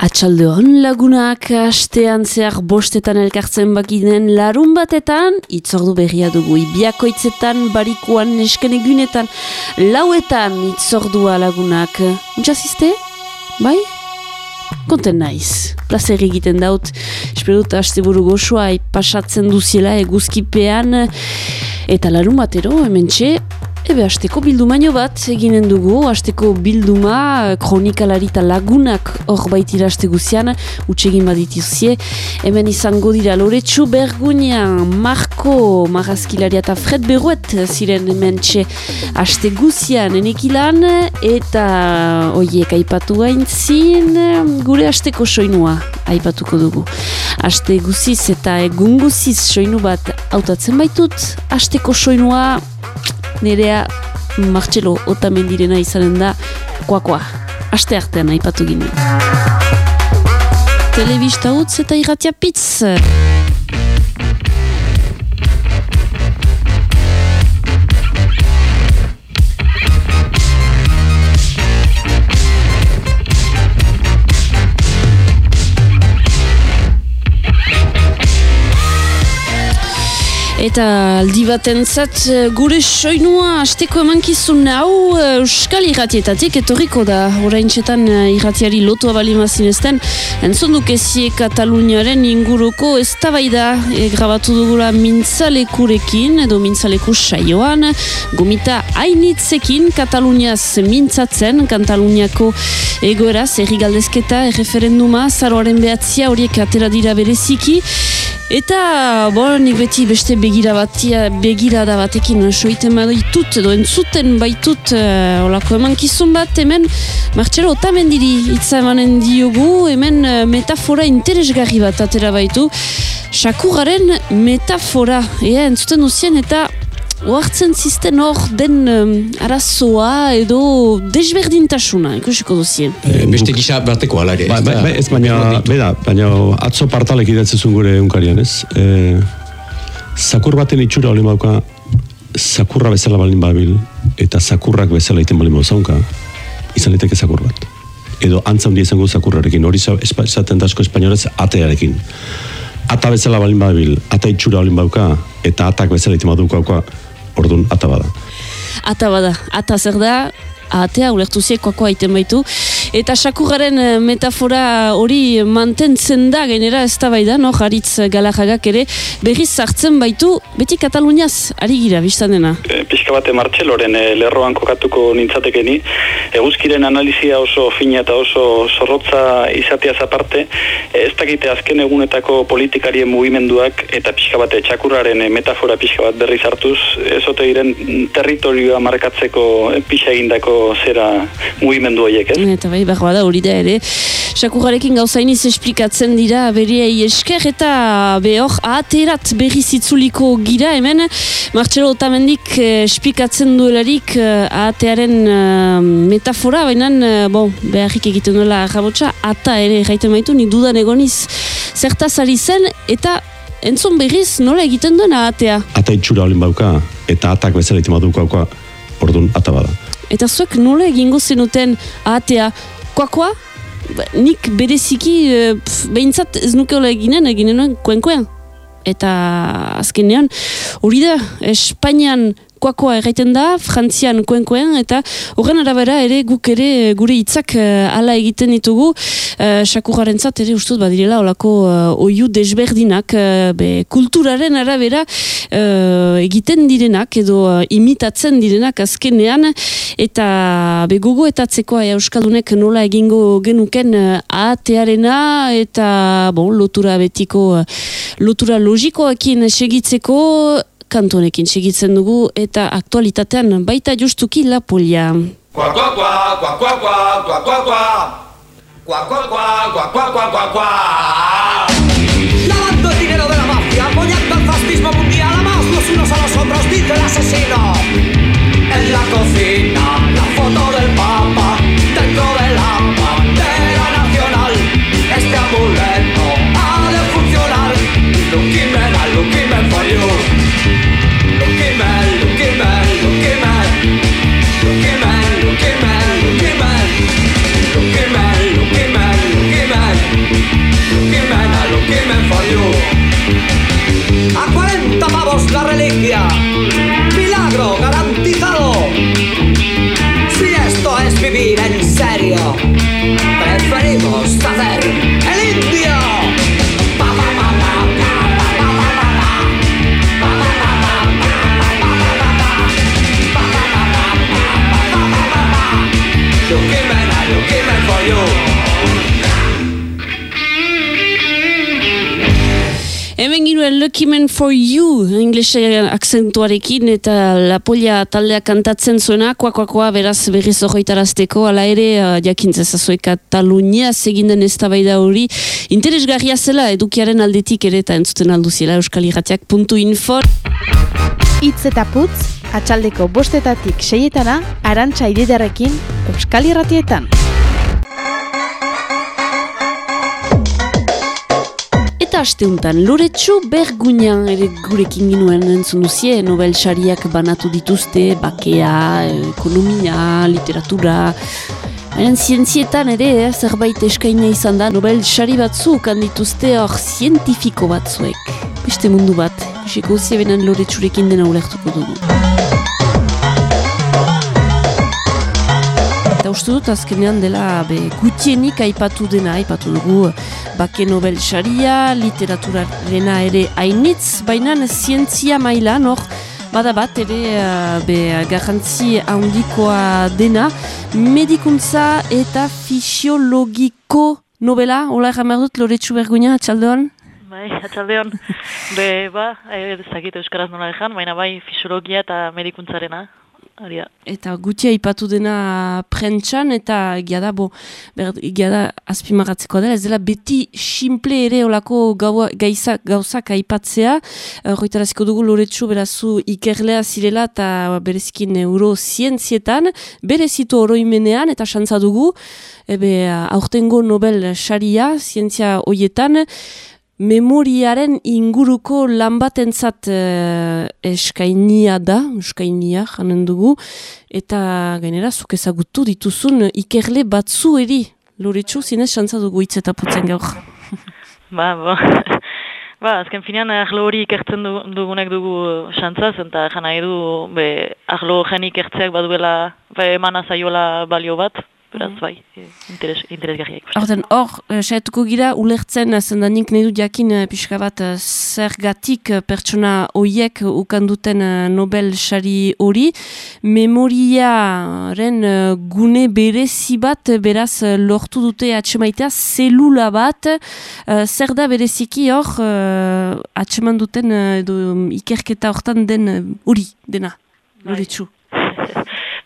Atxalde hon lagunak astean zehar bostetan elkartzen bakinen larun batetan, itzordu berria dugu ibiakoitzetan, barikuan, nesken egunetan, lauetan itzordua lagunak. Untxazizte? Bai? Konten naiz. Plazer egiten daut. Espero dut aste buru goxua pasatzen duziela eguzkipean. Eta larun batero, hemen txe, Ebe, azteko bildumaino bat eginen dugu, azteko bilduma kronikalari eta lagunak hor baitira azte guzian, utxegin badituzie. Hemen izango dira Loretsu Bergunia, Marko Marazkilaria eta Fred Berruet ziren hemen txe azte guzian enekilan, eta oiek aipatu gaintzin, gure azteko soinua aipatuko dugu. Aste guziz eta egun guziz soinu bat hautatzen baitut, azteko soinua nerea Martxelo Otamendirena izanen da koakoa. Aste artean aipatu ginen. Telebista utz eta irratia pitz. Eta aldi baten zat, eh, gure soinua asteko emankizun hau eh, Euskal irratietatik etorriko da. Horain txetan eh, irratiari lotu abali mazinezten, entzun dukezie Kataluniaren inguruko ez da e, grabatu dugula mintzalekurekin edo mintzaleku saioan, gomita hainitzekin Kataluniaz mintzatzen, Kataluniako egoeraz, erri galdezketa, erreferenduma, zaroaren behatzia horiek atera dira bereziki, Eta, bo, nik beti beste begira batia, begira da batekin soiten baitut edo entzuten baitut uh, olako eman kizun bat, hemen Martxelo otamen diri itza emanen diogu, hemen uh, metafora interesgarri bat atera baitu. Sakuraren metafora, ea, entzuten duzien eta Oartzen zisten hor den um, arazoa edo desberdintasuna, ikusiko duzien. E, beste gisa bateko ala ere. Ba, ba, ba, ez baina, beda, baina atzo partalek idatzen gure unkarian ez. E, zakur baten itxura olin bauka, zakurra bezala balin babil, eta zakurrak bezala iten balin bauzaunka, izan liteke zakur bat. Edo antza hundi izango zakurrarekin, hori esaten dasko espainolez atearekin. Ata bezala balin babil, ata itxura olin bauka, eta atak bezala iten baduko Orduan, ata bada. Ata bada. Ata zer da, atea ulertu ziekoakoa iten baitu. Eta sakurraren eh, metafora hori mantentzen da genera ez da bai no? Jaritz galajagak ere berriz sartzen baitu, beti Kataluniaz, ari gira, biztan dena. E, Pizka bate martxeloren e, lerroan kokatuko nintzatekeni, eguzkiren analizia oso fina eta oso zorrotza izatea aparte, ez dakite azken egunetako politikarien mugimenduak eta pixka bate txakurraren metafora pixka bat berriz hartuz, ez diren territorioa markatzeko pixa egindako zera mugimendu horiek, ez? Eta bai, behar da hori da ere. Sakurrarekin gauzainiz esplikatzen dira beriei esker eta behor aterat berri zitzuliko gira hemen. Martxelo Otamendik eh, esplikatzen duelarik eh, atearen eh, metafora, baina bon, beharrik egiten duela rabotsa, ata ere gaiten maitu, nik dudan egoniz zertaz ari zen eta entzun berriz nola egiten duena atea. Ata itxura olin bauka eta atak bezala iten baduko orduan ata bada. Eta zuek nola egingo zenuten ahatea, koakoa? Ba, nik bereziki, e, behintzat ez nuke hola eginen, eginen koen Eta azkenean, hori da, Espainian koakoa erraiten da, frantzian koen eta horren arabera ere guk ere gure hitzak uh, ala egiten ditugu, uh, sakurraren zat ere ustuz badirela olako uh, oiu desberdinak, uh, be, kulturaren arabera egiten direnak edo imitatzen direnak azkenean, eta be, eta tzekoa Euskaldunek nola egingo genuken uh, atearena eta bon, lotura betiko, lotura logikoakin segitzeko, kantonekin segitzen dugu eta aktualitatean baita justuki la polia. Kwa kwa kwa, kwa kwa kwa, kwa kwa kwa. Kwa kwa kwa, kwa kwa kwa, kwa kwa. Lavando el dinero de la mafia, apoyando el fascismo mundial, amaos los unos a los otros, dice el asesino. En la cocina, la foto del papa, dentro de la bandera nacional, este amuleto ha de funcionar. Lucky men, lucky men for A cuenta pavos la reliquia. Hemen ginuen Lucky Man for You, inglese akzentuarekin, eta Lapolia taldea kantatzen zuena, koa beraz berriz horretarazteko, ala ere, uh, jakintza zazue Katalunia seginden ez da hori, interesgarria zela edukiaren aldetik ere, eta entzuten alduziela euskaliratiak puntu info. Itz eta putz, atxaldeko bostetatik seietana, arantxa ididarekin, euskalirratietan. Asteuntan, loretsu bergunean ere gurekin ginuen entzun duzie, Nobel sariak banatu dituzte, bakea, ekonomia, literatura, Haren zientzietan ere, eh, zerbait eskaina izan da, Nobel sari batzu dituzte hor zientifiko batzuek. Beste mundu bat, biseko ziebenen loretsurekin dena ulertuko dugu. Uste dut azkenean dela be, gutienik aipatu dena, aipatu dugu bake Nobel saria, literaturarena ere hainitz, baina zientzia maila, nor, bada bat ere uh, be, garrantzi handikoa dena, medikuntza eta fisiologiko Nobela, hola erramar dut, loretsu berguina, atxaldeon? Bai, atxaldeon, be, ba, ez dakit euskaraz nola ezan, baina bai fisiologia eta medikuntzarena. Aria. Eta gutia ipatu dena prentxan eta egia da, bo, egia da azpimagatzeko dela, ez dela beti simple ere olako gauzak, gauzak aipatzea, uh, dugu loretsu berazu ikerlea zirela eta berezkin neurozientzietan, berezitu oroimenean eta xantza dugu, ebe aurtengo Nobel saria, zientzia hoietan, memoriaren inguruko lan batentzat uh, eskainia da, eskainia janen dugu, eta gainera zuk ezagutu dituzun ikerle batzu eri, loretsu zinez xantza dugu hitz eta putzen gaur. ba, ba. Ba, azken finean ahlo hori ikertzen dugunek dugu xantzaz, eta jana edu, be, ahlo genik ikertzeak baduela, emana zaiola balio bat, Beraz, mhm. bai, eh, interes, interesgarriak. Horten, hor, uh, saietuko gira, ulertzen, eh, zendanik nahi dut jakin, pixka bat, zergatik pertsona hoiek ukanduten Nobel sari hori, memoriaren gune berezi bat, beraz, lortu dute atxemaitea, zelula bat, zer da bereziki hor, atxeman duten, edo, ikerketa hortan den hori, dena, bai. txu.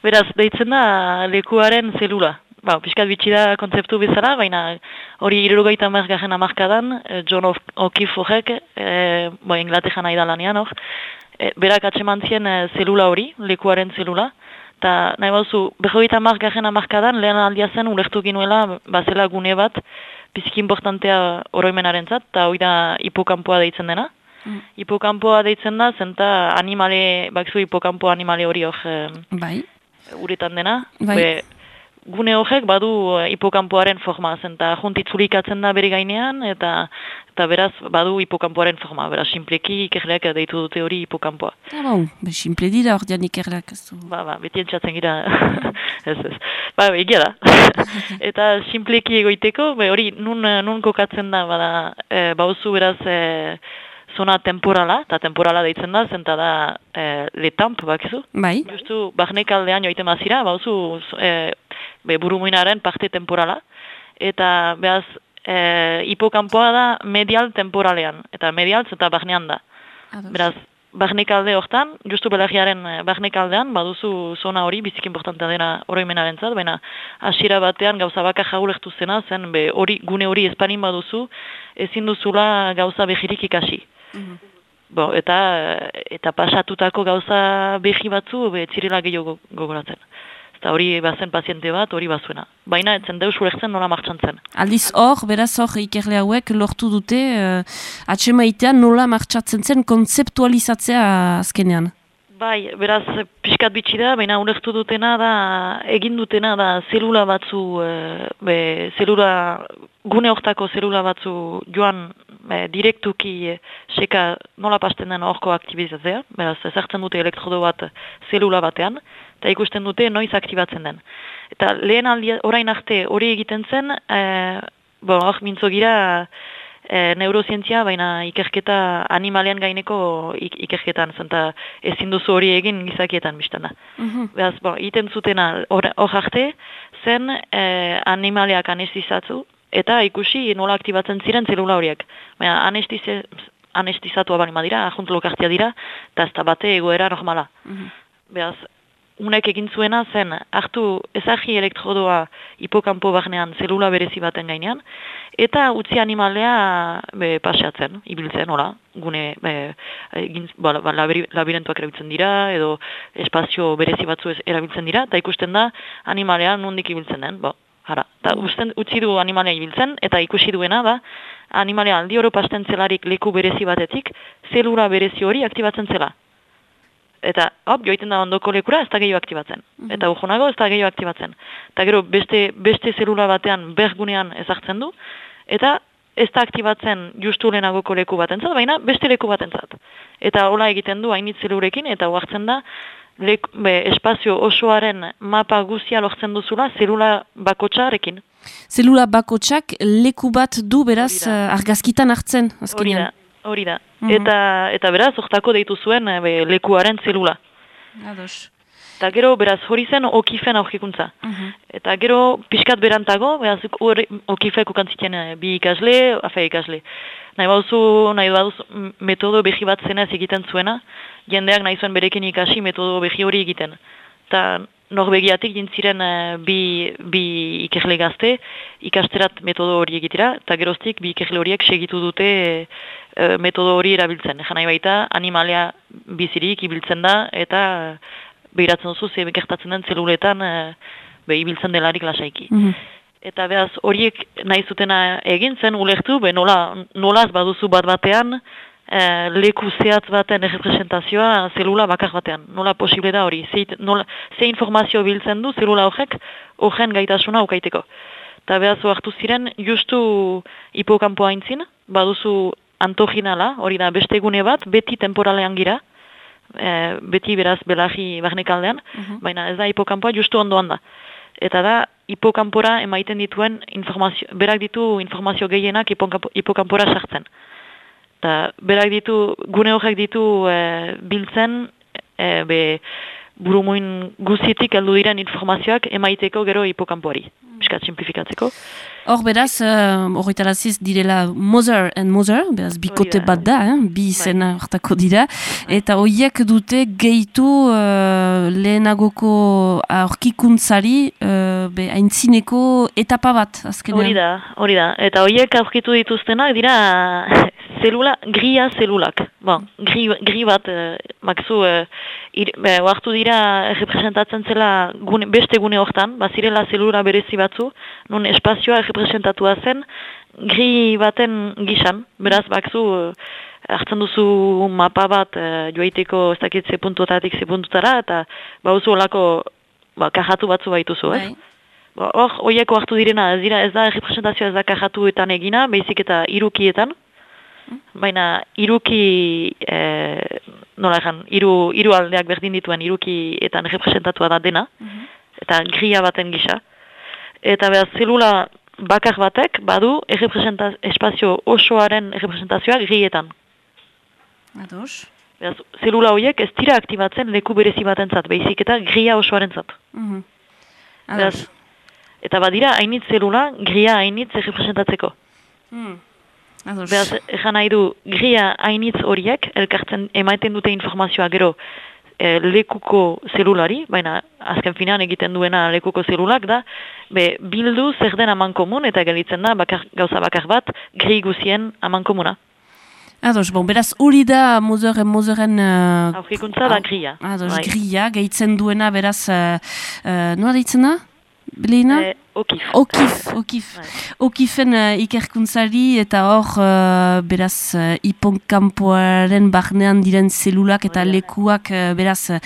Beraz, deitzen da lekuaren zelula. Ba, Piskat bitxida kontzeptu bezala, baina hori irurogeita mergaren amarkadan, eh, John O'Keefe horrek, e, bo, Inglaterra nahi da lanean hor, e, berak atsemantzien e, zelula hori, lekuaren zelula, eta nahi bauzu, behogeita margaren amarkadan, lehen aldia zen, ulertu ginuela, bazela gune bat, biziki importantea oroimenaren zat, eta hori da hipokampoa deitzen dena. Mm. Hipokampoa deitzen da, zenta animale, bakzu hipokampo animale hori hor, bai uretan dena. Bai. gune horrek badu eh, hipokampoaren forma zen, eta juntitzulikatzen da bere gainean, eta eta beraz badu hipokampoaren forma. Beraz, simpleki ikerleak deitu dute hori hipokampoa. Ah, bon, be, simple dira hor dian ikerleak ez du. Ba, ba, beti entzatzen gira. ez, ez. Ba, egia da. eta simpleki egoiteko, be, hori nun, nun kokatzen da, bada, e, bauzu beraz, e, zona temporala, eta temporala deitzen da, zenta da e, letamp, bakizu? Bai. Justu, barnek aldean joite mazira, bauzu e, be, burumuinaren parte temporala, eta behaz, e, hipokampoa da medial temporalean, eta medial eta barnean da. Beraz, barnek alde hortan, justu belagiaren barnek aldean, baduzu zona hori, bizik importantea dena oroimenaren zat, baina asira batean gauza baka jagulektu zena, zen be, hori, gune hori espanin baduzu, ezin duzula gauza behirik ikasi. Mhm. Bo, eta eta pasatutako gauza behi batzu be zirela gehiago gogoratzen. Eta hori bazen paziente bat, hori bazuena. Baina etzen deus urektzen nola martxan zen. Aldiz hor, beraz hor ikerle hauek lortu dute uh, atxemaitean nola martxatzen zen kontzeptualizatzea azkenean. Bai, beraz pixkat bitxi da, baina ulertu dutena da, egin dutena da zelula batzu, e, be, zelula, gune hortako zelula batzu joan e, direktuki e, seka nola pasten den horko aktibizatzea, beraz ezartzen dute elektrodo bat zelula batean, eta ikusten dute noiz aktibatzen den. Eta lehen aldi, orain arte hori egiten zen, e, bo, hor mintzo gira, e, neurozientzia, baina ikerketa animalean gaineko ik ikerketan, zenta ezin duzu hori egin gizakietan biztan da. Mhm. Beraz, bo, iten zutena hor arte, zen e, animaleak anestizatzu, eta ikusi nola aktibatzen ziren zelula horiek. Baina anestize, anestizatua bali madira, ajuntolok hartia dira, eta ez bate egoera normala. Mhm. Beraz, unek egin zuena zen, hartu ezagi elektrodoa hipokampo barnean zelula berezi baten gainean, eta utzi animalea be, paseatzen, ibiltzen, hola, gune, be, egin, ba, ba, labirentuak erabiltzen dira, edo espazio berezi batzu erabiltzen dira, eta ikusten da animalea nondik ibiltzen den, bo, Hara, eta usten, utzi du animalea ibiltzen, eta ikusi duena da, animalea aldi oro pasten zelarik leku berezi batetik, zelula berezi hori aktibatzen zela. Eta, hop, joiten da ondoko lekura, ez da gehiago aktibatzen. Eta urgunago, ez da gehiago aktibatzen. Eta gero, beste, beste zelula batean, bergunean ezartzen du, eta ez da aktibatzen justu lehenagoko leku batentzat, baina beste leku batentzat. Eta hola egiten du hainit zelurekin, eta huartzen da, lek, be, espazio osoaren mapa guzia lortzen duzula zelula bakotxarekin. Zelula bakotsak leku bat du beraz Hori eh, argazkitan hartzen, Hori azkenean. da, hori da. Mhm. Eta, eta beraz, hortako deitu zuen eh, be, lekuaren zelula. Ados. Eta gero, beraz, hori zen okifen aurkikuntza. Mhm. Eta gero, pixkat berantago, beraz, hori okifek ukantziten eh, bi ikasle, afe ikasle. Nahi bauzu, nahi baduz, m- metodo behi bat zenez egiten zuena, jendeak nahi zuen berekin ikasi metodo behi hori egiten. Eta norbegiatik dintziren eh, bi, bi ikerle gazte, ikasterat metodo hori egitera, eta geroztik bi ikerle horiek segitu dute eh, metodo hori erabiltzen. Ejan nahi baita, animalea bizirik ibiltzen da, eta behiratzen duzu ze gertatzen den zeluletan e, be ibiltzen delarik lasaiki. Mhm. Eta behaz horiek nahi zutena egin zen ulertu, be nola, nolaz baduzu bat batean e, leku zehatz baten errepresentazioa zelula bakar batean. Nola posible da hori, ze, nola, ze informazio biltzen du zelula horrek horren gaitasuna ukaiteko. Eta behaz hartu ziren justu hipokampoa intzin, baduzu antoginala, hori da beste gune bat, beti temporalean gira, e, beti beraz belagi barnekaldean, baina ez da hipokampoa justu ondoan da. Eta da hipokampora emaiten dituen informazio, berak ditu informazio gehienak hipokampo- hipokampora sartzen. Eta berak ditu, gune horrek ditu e, biltzen, e, be, burumuin guzietik heldu diren informazioak emaiteko gero hipokampoari. Piskat simplifikatzeko. Hor beraz, uh, horretaraziz direla Mother and Mother, beraz bikote bat da, eh? bi izena hortako dira, eta horiek dute gehitu uh, lehenagoko aurkikuntzari uh, be, aintzineko etapa bat, azkenean. Hori da, hori da. Eta horiek aurkitu dituztenak dira zelula, gria zelulak. Bon, gri, gri bat, eh, makzu, eh, ir, oartu dira representatzen zela gune, beste gune hortan, bazirela zelula berezi batzu, nun espazioa representatua zen, gri baten gisan, beraz bakzu, eh, hartzen duzu mapa bat eh, joaiteko ez dakit ze puntuetatik ze puntutara, eta bauzu olako ba, kajatu batzu baituzu, ez? Bai. Ba, Hor, horieko hartu direna, ez dira, ez da representazioa ez da kajatuetan egina, baizik eta irukietan. Baina iruki, e, nola egan, iru, iru aldeak berdin dituen irukietan representatua da dena, eta gria baten gisa. Eta behar, zelula bakar batek badu espazio osoaren representazioa grietan. Ados. Beraz, zelula horiek ez dira aktibatzen leku berezi batentzat, baizik eta gria osoarentzat. Mhm. Ados. Beraz, eta badira hainitz zelula, gria hainitz errepresentatzeko. Ados. Beraz, ejan nahi du, gria hainitz horiek, elkartzen emaiten dute informazioa gero e, lekuko zelulari, baina azken finean egiten duena lekuko zelulak da, be, bildu zer den aman komun eta gelitzen da bakar, gauza bakar bat gri guzien aman komuna. Ados, bon, beraz hori da Mother and Motheren... Uh, Aurkikuntza da gria. Ados, Bai. gria, gehitzen duena beraz... Uh, uh, noa deitzen da? Belina? E, okif. Okif, okif. Bai. Okifen uh, ikerkuntzari eta hor uh, beraz uh, iponkampoaren barnean diren zelulak eta da. lekuak uh, beraz uh,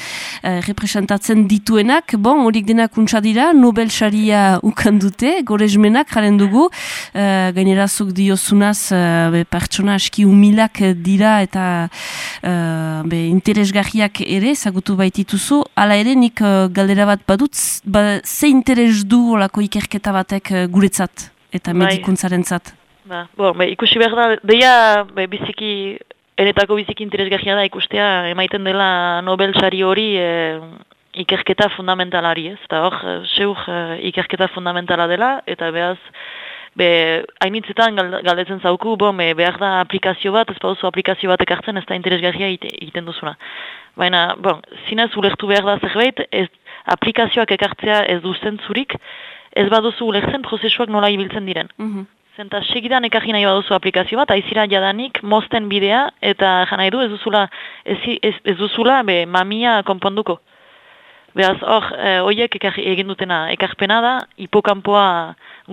representatzen dituenak. Bon, horik denak untsa dira, Nobel saria ukan dute, gorezmenak jaren dugu. Uh, gainerazuk diozunaz uh, be, pertsona aski humilak dira eta uh, be, interesgarriak ere, zagutu baitituzu. Hala ere, nik uh, galdera bat badut, ba, ze interes du olako ikerketa batek uh, guretzat eta Bai. medikuntzaren zat? Ba, bo, be, ikusi behar da, deia be, biziki, enetako biziki interesgarria da ikustea, emaiten dela Nobel sari hori e, ikerketa fundamentalari, ez? Eta hor, seur e, ikerketa fundamentala dela, eta behaz, be, hainitzetan galdetzen zauku, bo, me, behar da aplikazio bat, ez pauzu aplikazio bat ekartzen, ez da interesgarria egiten duzuna. Baina, bon, zinez ulertu behar da zerbait, ez, aplikazioak ekartzea ez duzen zurik, ez baduzu ulertzen prozesuak nola ibiltzen diren. Mm Zenta segidan ekarri nahi baduzu aplikazio bat, aizira jadanik, mozten bidea, eta jana edu ez duzula, ez, ez, ez duzula be, mamia konponduko. Beraz, hor, e, oiek egin dutena ekarpena da, hipokampoa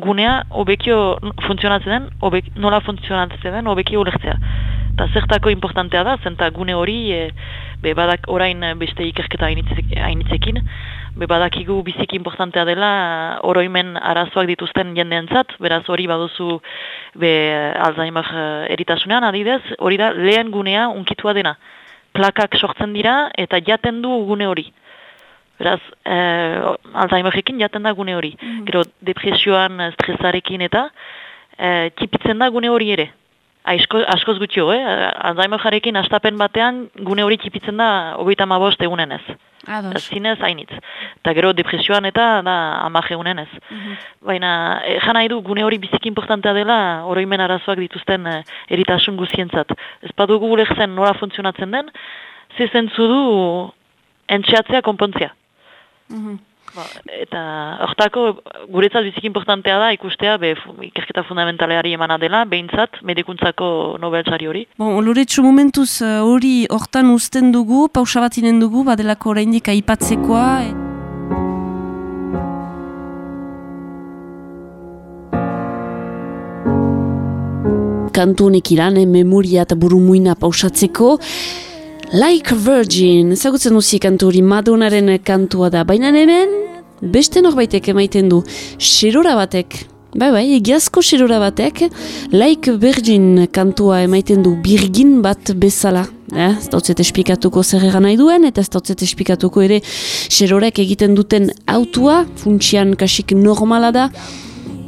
gunea, obekio funtzionatzen den, obek, nola funtzionatzen den, obekio ulertzea. Eta zertako importantea da, zenta gune hori, e, be, badak orain beste ikerketa hainitzekin, be badakigu biziki importantea dela oroimen arazoak dituzten jendeentzat, beraz hori baduzu be Alzheimer eh, eritasunean adidez, hori da lehen gunea unkitua dena. Plakak sortzen dira eta jaten du gune hori. Beraz, eh, Alzheimerekin jaten da gune hori. Mm Gero depresioan, stresarekin eta eh, tipitzen da gune hori ere. Aizko, askoz gutxio, eh? Alzheimerekin astapen batean gune hori tipitzen da hogeita mabost egunen ez. Zinez hainitz. Eta gero depresioan eta da amaje unen ez. Mhm. Baina, e, jana edu, gune hori biziki importantea dela, oroimen arazoak dituzten e, eritasun guzientzat. Ez badugu gure zen nora funtzionatzen den, zezentzu du entxeatzea konpontzia. Mm Ba, eta hortako guretzat bizik importantea da ikustea be, ikerketa fundamentaleari emana dela, behintzat, medikuntzako nobeltzari hori. Bon, Loretsu momentuz uh, hori hortan uzten dugu, pausa bat inen dugu, badelako oraindik aipatzekoa. E... Kantu honek iran, eh, memoria eta buru muina pausatzeko. Like Virgin, ezagutzen duzi kantu hori Madonaren kantua da, baina hemen beste norbaitek emaiten du, xerora batek, bai bai, egiazko xerora batek, Like Virgin kantua emaiten du birgin bat bezala. Eh, ez dautzet espikatuko zer nahi duen, eta ez dautzet espikatuko ere xerorek egiten duten autua, funtsian kasik normala da,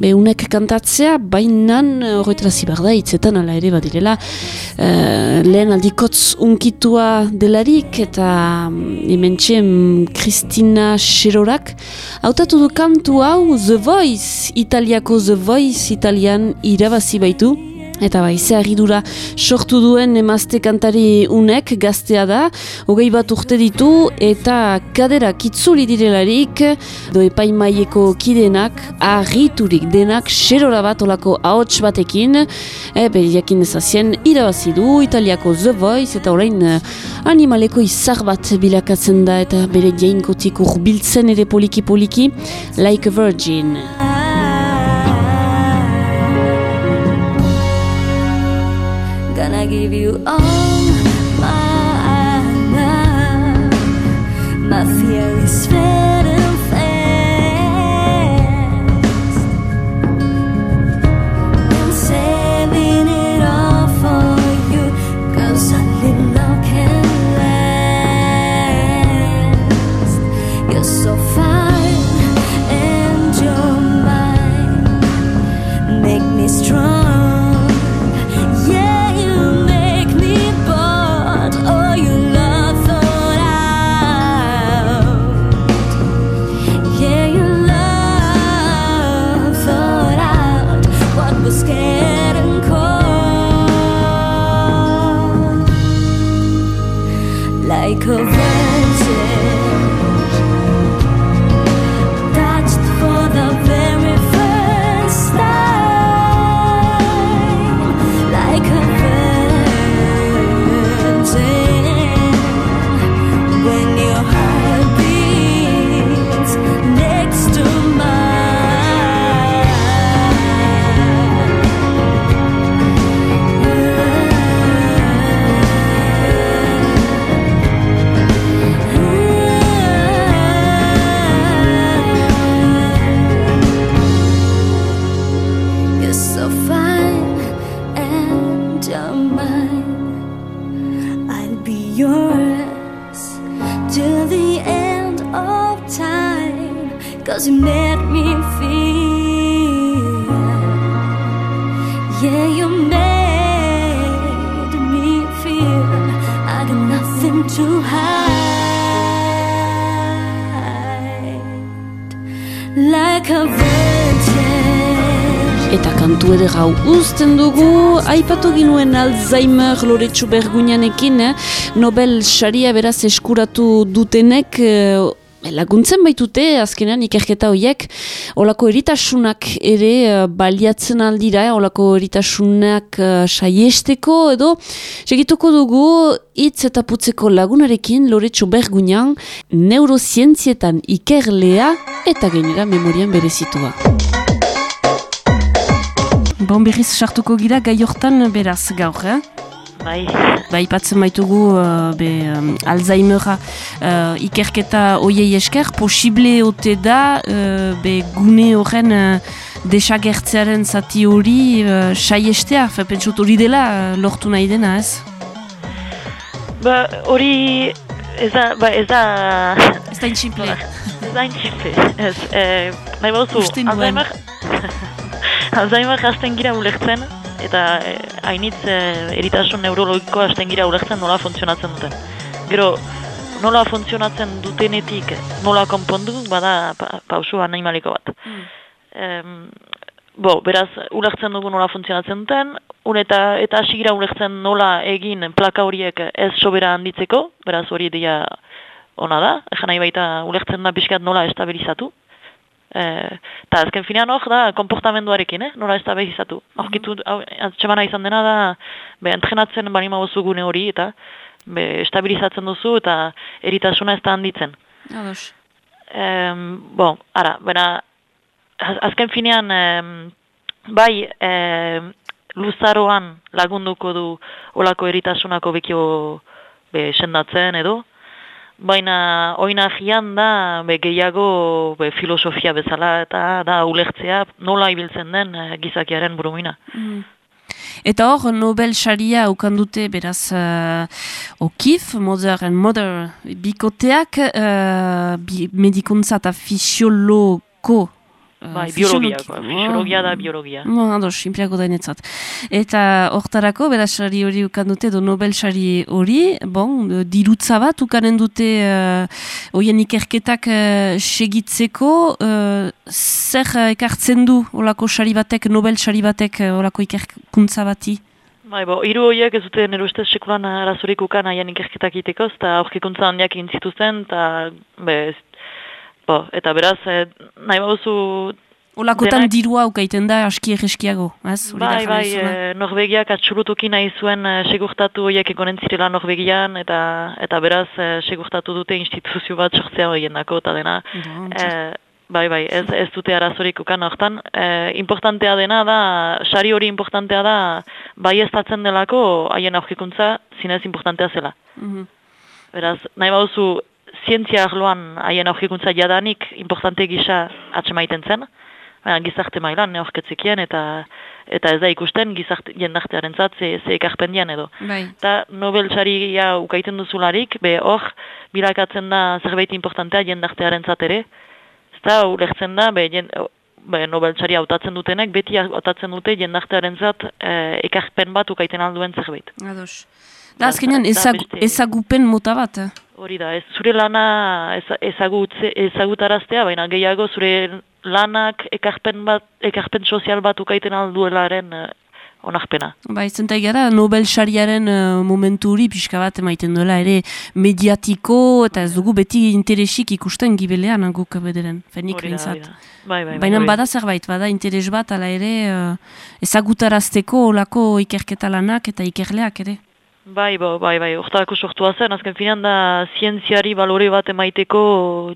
behunek kantatzea, bainan eh, horretara zibar da, hitzetan ala ere badirela, uh, lehen aldikotz unkitua delarik, eta um, hemen Kristina Xerorak, hautatu du kantu hau The Voice, italiako The Voice italian irabazi baitu, Eta bai, ze agidura sortu duen emazte kantari unek gaztea da, hogei bat urte ditu eta kadera kitzuli direlarik, do epaimaieko kidenak, agiturik denak, xerora bat olako ahots batekin, e, beriakin ezazien, irabazidu, italiako The Voice, eta orain eh, animaleko izar bat bilakatzen da, eta bere jainkotik urbiltzen ere poliki-poliki, like a virgin. Gonna give you all my love. My fear is fading cause you made me feel yeah you made me feel i got nothing to hide like a Eta kantu edo gau uzten dugu, aipatu ginuen Alzheimer loretsu berguinanekin, eh? Nobel saria beraz eskuratu dutenek, eh? Laguntzen baitute, azkenean ikerketa horiek, olako eritasunak ere uh, baliatzen aldira, eh, olako eritasunak uh, saiesteko, edo segituko dugu hitz eta putzeko lagunarekin loretsu berguinan neurozientzietan ikerlea eta genera memorian berezitua. Bon berriz sartuko gira gai hortan beraz gaur, eh? Bai, Ba, ipatzen baitugu uh, be, um, Alzheimera uh, ikerketa oiei esker, posible ote da uh, be, gune horren uh, desagertzearen zati hori uh, saiestea, fe, pentsot hori dela uh, lortu nahi dena, ez? ba, hori ez da, ba, ez da, Ez da intximple. ez da intxipe, ez, e, nahi bauzu. Alzheimer, Alzheimer hasten gira ulertzen, eta e, hainitz e, eritasun neurologikoa hasten gira ulertzen nola funtzionatzen duten. Gero, nola funtzionatzen dutenetik nola konpondu, bada pa, pausu animaliko bat. Em, bo, beraz, ulertzen dugu nola funtzionatzen duten, un eta, eta hasi gira ulertzen nola egin plaka horiek ez sobera handitzeko, beraz hori dia ona da, ejan nahi baita ulertzen da pixkat nola estabilizatu. E, eta azken finean hor da, komportamenduarekin, eh? nola estabilizatu. Horkitu, hau, atxemana izan dena da, be, entrenatzen bali magozu gune hori, eta be, estabilizatzen duzu, eta eritasuna ez da handitzen. Ados. Em, bon, ara, bera, az- azken finean, em, bai, em, luzaroan lagunduko du olako eritasunako bekio be, sendatzen edo, baina oina agian da be, gehiago be, filosofia bezala eta da ulertzea nola ibiltzen den eh, gizakiaren burumina. Eta hor, Nobel saria ukandute beraz uh, okif, mother and mother bikoteak, uh, bi, medikuntza eta fisioloko Bai, biologia, fisiologi- fisiologia da biologia. Mo, ados, simpliago da enetzat. Eta hortarako, beraz sari hori ukandute, do Nobel sari hori, bon, eh, dirutza bat ukanen dute uh, oien ikerketak uh, segitzeko, uh, zer eh, ekartzen du olako sari batek, Nobel sari batek olako ikerkuntza bati? Bai, bo, hiru horiek ez dute nire ustez sekulan arazorik ukan haien ikerketak egiteko, eta aurkikuntza handiak egin zituzten, eta, be, bo, eta beraz, eh, nahi bauzu, Olakotan Denak- dirua ukaiten da aski egeskiago, ez? Da bai, bai, eh, Norvegiak atxurutuki nahi zuen eh, segurtatu horiek egonen zirela Norvegian, eta, eta beraz, eh, segurtatu dute instituzio bat sortzea horien dako, eta dena, Bon, Eh, bai, bai, ez, ez dute arazorik ukan hortan. Eh, importantea dena da, sari hori importantea da, bai ez delako haien aurkikuntza zinez importantea zela. mhm. Beraz, nahi bauzu, zientzia arloan haien aurkikuntza jadanik importante gisa atxemaiten zen, baina gizarte mailan neorketzekien eta eta ez da ikusten gizarte jendartearen zat ze, ze ekarpen dian edo. Bai. Eta Nobel saria ukaiten duzularik, be hor, bilakatzen da zerbait importantea jendartearen ere. Eta ulertzen da, be, jen, be, Nobel saria hautatzen dutenek, beti hautatzen dute jendartearen zat eh, ekarpen bat ukaiten alduen zerbait. Ados. Da, azkenean, ezagupen mota bat. eh? Hori da, ez, zure lana ez- ezagutze, ezagutaraztea, baina gehiago zure lanak ekarpen, bat, ekarpen sozial bat ukaiten alduelaren eh, onarpena. Bai, zentai gara, Nobel sariaren uh, momentu hori pixka bat emaiten duela ere mediatiko eta ez dugu beti interesik ikusten gibelean eh, guk bederen, fenik da, behintzat. da. Bai, bai, bai, Baina bada zerbait, bada interes bat, ala ere uh, ezagutarazteko olako ikerketa lanak eta ikerleak ere. Bai, bo, bai, bai, hortarako sortua zen, azken finean da zientziari balore bat emaiteko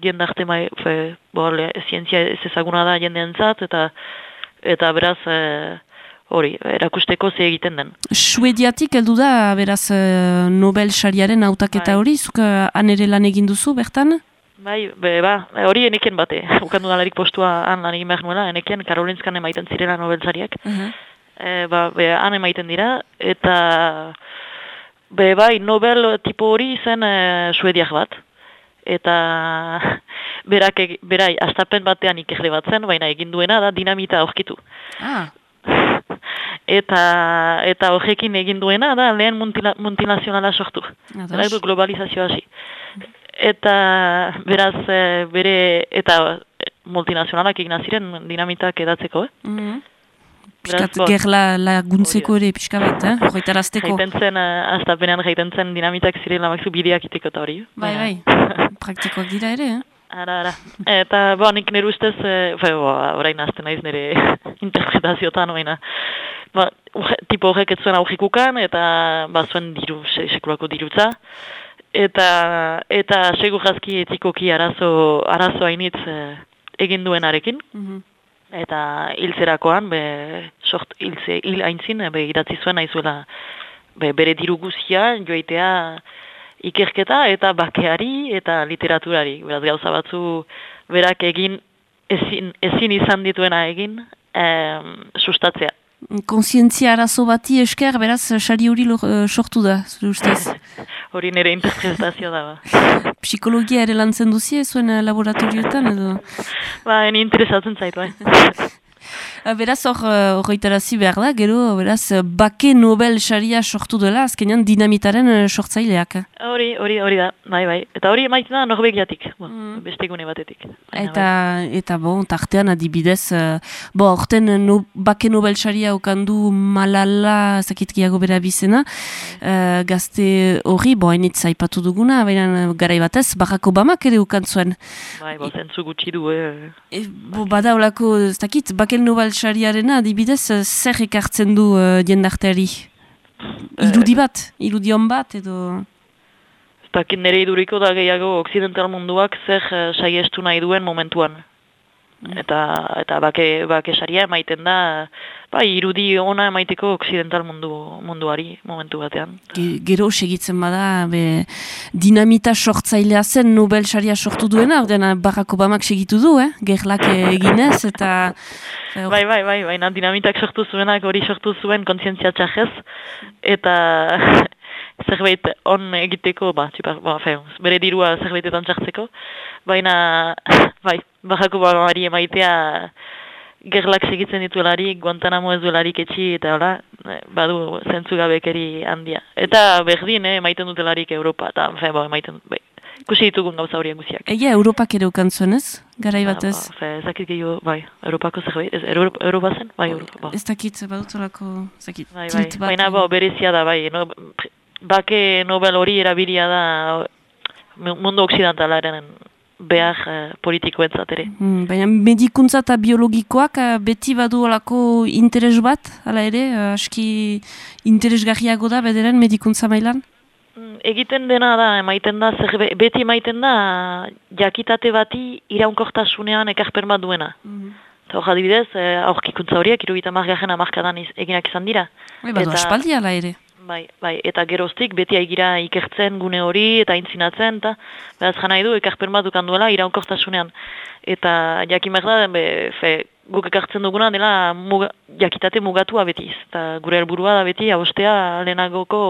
jendarte mai, fe, bo, le, zientzia ez ezaguna da jendeentzat eta eta beraz e, hori, erakusteko ze egiten den. Suediatik heldu da, beraz, eh, Nobel sariaren hautaketa Bai. hori, zuk uh, han ere lan egin duzu, bertan? Bai, be, ba, hori eneken bate, ukandu dalarik postua han lan egin behar nuela, eneken Karolinskan emaiten zirela Nobelzariak. E, ba, be, han emaiten dira, eta be, bai, Nobel tipo hori zen e, suediak bat. Eta berak, berai, astapen batean ikerle bat zen, baina egin duena da dinamita aurkitu. Ah, Eta eta horrekin egin duena da lehen multila, multinazionala sortu. Berak du globalizazioa hasi. Eta beraz e, bere eta multinazionalak egin ziren dinamitak edatzeko, eh? mhm. Piskat Beraz, bo, gerla laguntzeko ere pixka bat, eh? Horretarazteko. Jaiten zen, uh, astapenean jaiten zen dinamitak zirela makzu bideak iteko eta hori. Bai, bai. Praktikoak dira ere, eh? Ara, ara. Eta, bo, nik nire ustez, e, fe, bo, orain azten naiz nire interpretaziotan, baina, ba, uge, tipo horrek ez zuen aurrikukan, eta, ba, zuen diru, se, sekulako dirutza, eta, eta segurazki etikoki arazo, arazo hainitz e, egin duenarekin, Mhm. Eta hiltzerakoan, be, sort, hiltze, hil aintzin, be, idatzi zuen aizuela, be, bere diru guztia, joitea ikerketa eta bakeari eta literaturari. Beraz, gauza batzu berak egin, ezin, ezin izan dituena egin, em, sustatzea. Konsientzia arazo bati esker, beraz, sari hori lor- eh, sortu da, zure ustez. Hori nire interpretazio da, ba. Psikologia ere lantzen duzie, zuen eh, laboratorioetan, edo? Ba, eni interesatzen zait, bai. Eh, Beraz, hor, eh, horretarazi behar da, gero, beraz, eh, bake Nobel saria sortu dela, azkenean dinamitaren sortzaileak. Hori, hori, hori da, bai, bai. Eta hori emaiten da norbegiatik, bo, Mm. beste gune batetik. Baina, Eta, eta bon, tartean adibidez, uh, bo, orten eh, no, bake Nobel saria okandu malala zakitkiago bera bizena, eh, gazte hori, bo, hainitza aipatu duguna, baina garai batez, Barack Obamak ere ukan zuen. Bai, bo, zentzu gutxi du, eh. E, bo, bada olako, ez dakit, bake Nobel sariarena adibidez, eh, zer ekartzen du uh, jendarteari? Irudi bat, irudi hon bat, edo... Dakit nire iduriko da gehiago occidental munduak zer uh, saiestu nahi duen momentuan. Eta, eta bake, bake saria emaiten da, bai, irudi ona emaiteko occidental mundu, munduari momentu batean. Ge- Gero segitzen bada, be, dinamita sortzailea zen Nobel saria sortu duena, ordena Barack Obamak segitu du, eh? gerlak eginez, eta... e, Bai, bai, bai, baina dinamitak sortu zuenak hori sortu zuen kontzientzia txajez, eta zerbait on egiteko, ba, txipar, ba, fe, bere dirua zerbaitetan txartzeko, baina, bai, bajako bari emaitea gerlak segitzen dituelarik, Guantanamo ez duelarik etxi, eta hola, eh, badu zentzu gabekeri handia. Eta berdin, eh, emaiten dutelarik Europa, eta, fe, ba, emaiten, bai, ikusi ditugun gauza horiek guziak. Egia, Europak ere ukan zuen ez? Garai batez. Ba, fe, ez dakit gehiago, bai, Europako zerbait, ez, Euro, Europa zen? Bai, Europa, ba. Ez dakit, badutolako, ez dakit, Bai, bai. tint bat. Baina bo, berezia da, bai. No, bake Nobel hori erabilia da mu- mundu oksidentalaren behar eh, politikoentzat ere. Hmm, baina medikuntza eta biologikoak eh, beti badu olako interes bat, hala ere, eh, aski interesgarriago da bederen medikuntza mailan? Mm, Egiten dena da, emaiten da, zer, be- beti emaiten da jakitate bati iraunkortasunean ekarpen bat duena. Eta hor adibidez, aurkikuntza horiek, irugita margarren amarkadan eginak izan dira. Badu Eta- aspaldi hala ere. Bai, bai, eta geroztik beti aigira ikertzen gune hori eta intzinatzen, eta behaz jana nahi du ekarpen bat dukan duela iraunkortasunean. Eta jakin behar da, be, fe, guk ekartzen duguna dela muga, jakitate mugatua betiz. Eta gure helburua da beti, abostea lehenagoko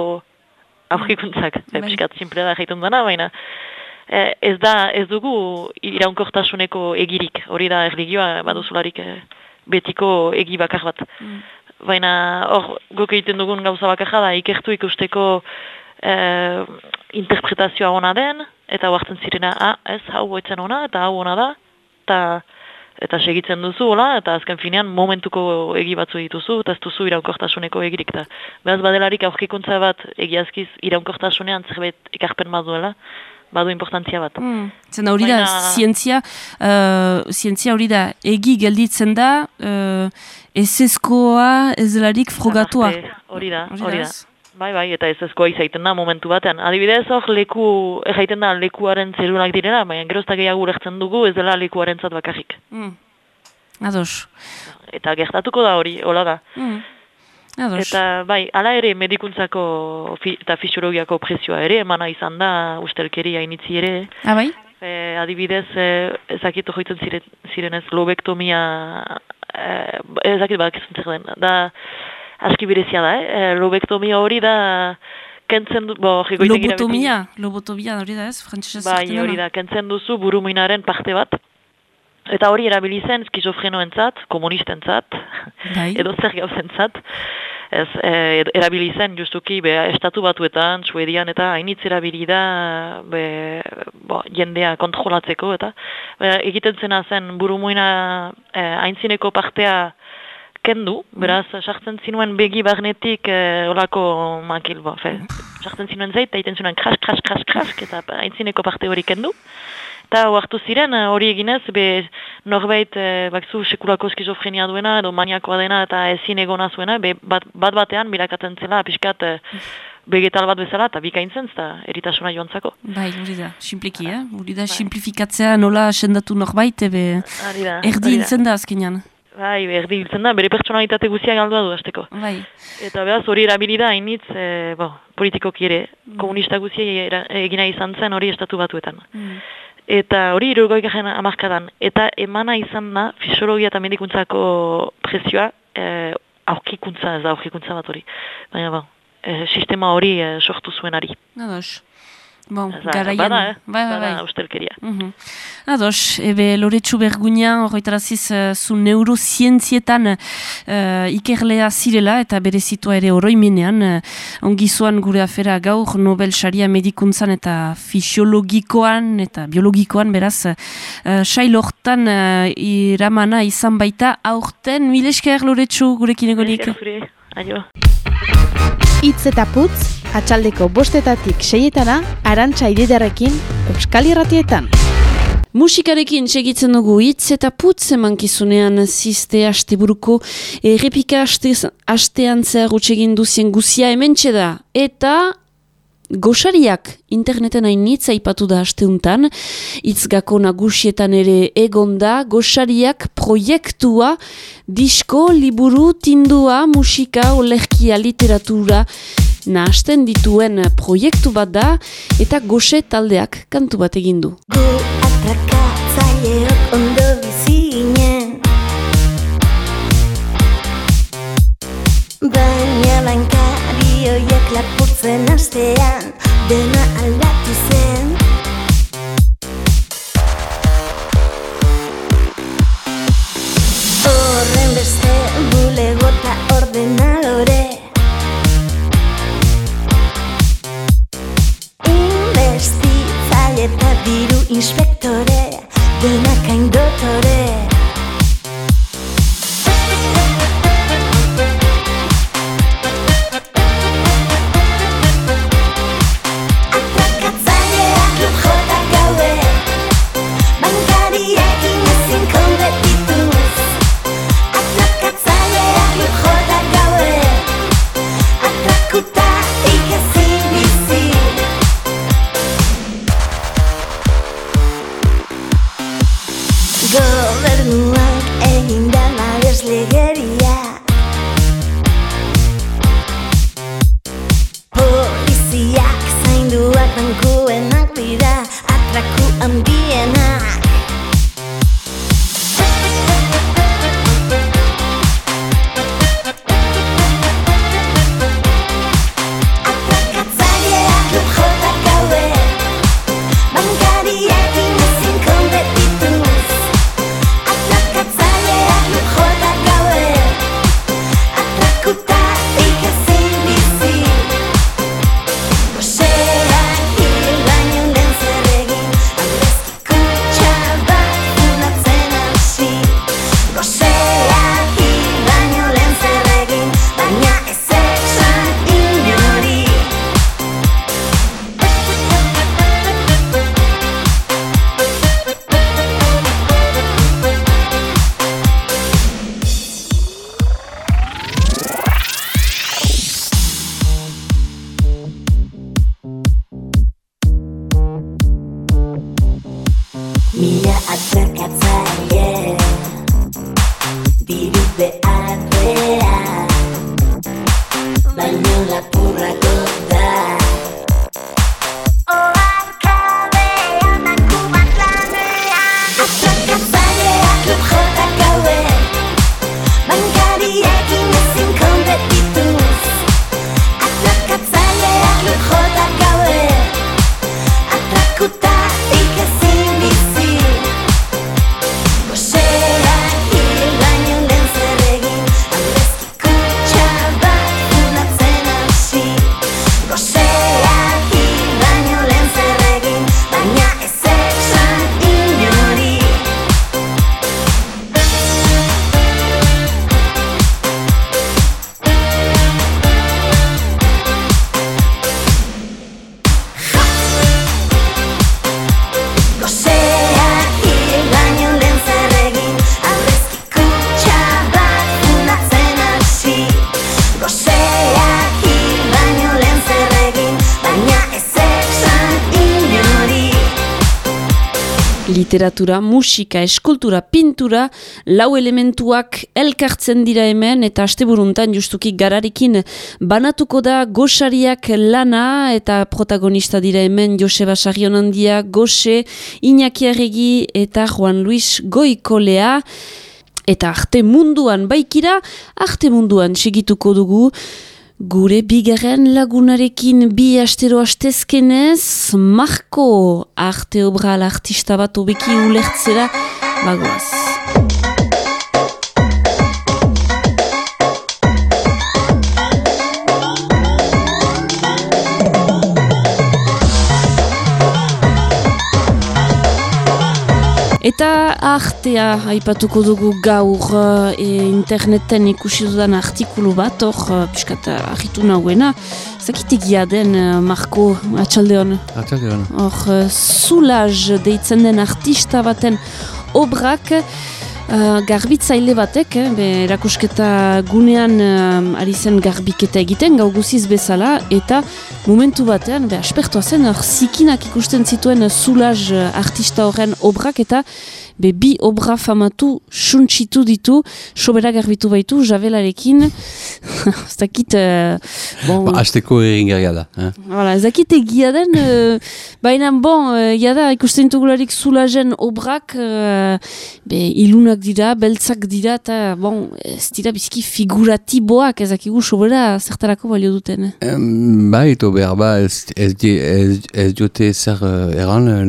aurkikuntzak. Bai. Bai. Piskat simple da jaitun dana, baina eh, ez da, ez dugu iraunkortasuneko egirik. Hori da erligioa baduzularik eh, betiko egi bakar bat. Baina hor guk egiten dugun gauza bakarra da ikertu ikusteko eh, interpretazioa ona den, eta huartzen zirena, ah, ez, hau hoitzen ona, eta hau ona da, eta eta segitzen duzu, hola, eta azken finean momentuko egi batzu dituzu, eta ez duzu iraunkortasuneko egirik da. Beraz badelarik aurkikuntza bat egiazkiz iraunkortasunean zerbait ekarpen bat duela, badu importantzia bat. Hmm. Zen hori da, Baina- zientzia, uh, zientzia hori da, egi gelditzen da, uh, ezezkoa ez delarik frogatua. Hori da, Hori da, ez? Bai, bai, eta ez ezkoa izaiten da momentu batean. Adibidez hor leku, erraiten da lekuaren zelulak direla, baina gerozta gehiago ulertzen dugu ez dela lekuaren zat bakarrik. Hmm. Ados. Eta gertatuko da hori, hola da. Hmm. Ados. Eta bai, hala ere medikuntzako fi, eta fisiologiako prezioa ere, emana izan da ustelkeria initzi ere. Ah, bai? E, adibidez, e, ezakit joitzen ziren, zirenez lobektomia, e, ezakit badakizun zer den, da aski berezia da, eh? E, lobektomia hori da kentzen du, bo, Lobotomia, lobotomia hori da ez, frantzesez Bai, hori da, kentzen duzu buruminaren parte bat. Eta hori erabili zen skizofrenoentzat, komunistentzat, Bai. edo zer gauzentzat. Ez, e, erabili zen justuki be, estatu batuetan, Suedian eta hainitz erabili da be, bo, jendea kontrolatzeko eta be, egiten zena zen burumuina e, aintzineko partea kendu, beraz, sartzen zinuen begi barnetik e, olako makil, bo, fe, sartzen zinuen zeit, eta iten zuen kras, kras, kras, kras, eta aintzineko parte hori kendu. Eta hartu ziren hori eginez, be norbait e, bakzu sekulako skizofrenia duena, edo maniakoa dena, eta ezin egona zuena, be bat, bat batean bilakatzen zela, pixkat, e, vegetal bat bezala, eta bikaintzen, eta eritasuna joantzako. Bai, hori da, simpliki, eh? Hori da, bai. simplifikatzea nola sendatu norbait, ebe erdi hiltzen da azkenean. Bai, erdi hiltzen da, bere pertsonalitate guzia galdua du, azteko. Bai. Eta behaz, hori erabili da, hainitz, e, bo, politikoki ere, mm. komunista guzia egina izan zen hori estatu batuetan. Mm. Eta hori irurgoik egin amarkadan. Eta emana izan da, fisiologia eta medikuntzako presioa, e, aurkikuntza, ez da aurkikuntza bat hori. Baina, bo, e, sistema hori e, sortu zuenari. Ados. Bon, garaian. Bada, eh? Bai, bai, bai. ustelkeria. Uh -huh. Ados, ebe loretsu bergunean, horretaraziz, uh, zu neurozientzietan uh, ikerlea zirela eta bere zitua ere oroimenean. Uh, ongizuan gure afera gaur Nobel Saria medikuntzan eta fisiologikoan eta biologikoan, beraz, uh, sailortan uh, iramana izan baita aurten. Milesker loretsu gurekin egonik. Milesker aio. Itz eta putz, atxaldeko bostetatik seietana, arantxa ididarekin, euskal irratietan. Musikarekin segitzen dugu hitz eta putz emankizunean ziste asteburuko errepika aste, astean zer utxegin duzien guzia hemen da. Eta Gosariak interneten hain nitz aipatu da hasteuntan, itzgako nagusietan ere egonda, Gosariak proiektua, disko, liburu, tindua, musika, olerkia, literatura, nahasten dituen proiektu bat da, eta gose taldeak kantu bat egindu. Gu atrakatzaileok ondo bizinen Baina lankari oiek lapurtzen astean dena aldatu zen eta diru inspektore Denak hain dotore literatura, musika, eskultura, pintura, lau elementuak elkartzen dira hemen eta asteburuntan justuki gararikin banatuko da gosariak lana eta protagonista dira hemen Joseba Sarionandia, Gose, Iñaki Arregi eta Juan Luis Goikolea. Eta arte munduan baikira, arte munduan segituko dugu Gure bigarren lagunarekin bi astero astezkenez, Marko arte obral artista bat obeki ulertzera bagoaz. Eta artea aipatuko dugu gaur e, interneten ikusi dudan artikulu bat, hor, uh, piskat, ahitu nahuena. Zakitegia den, Marko, atxaldeon? Atxaldeon. Hor, Sulaz deitzen den artista baten obrak, Uh, garbitzaile batek, eh, be, erakusketa gunean uh, ari zen garbiketa egiten, gau guziz bezala, eta momentu batean, be, aspertua zen, hor zikinak ikusten zituen Sulaz artista horren obrak, eta be, bi obra famatu suntsitu ditu, sobera garbitu baitu, javelarekin, ez dakit... Uh, bon, ba, Azteko egin da. Eh? Voilà, ez dakit egia den, uh, baina bon, uh, jada ikusten dugularik Sulazen obrak, uh, be, ilunak dira, beltzak dira, eta bon, ez dira bizki figuratiboak ezakigu sobera zertarako balio duten. Um, ba, eto behar ba, ez, ez, ez, ez diote zer uh, eran uh,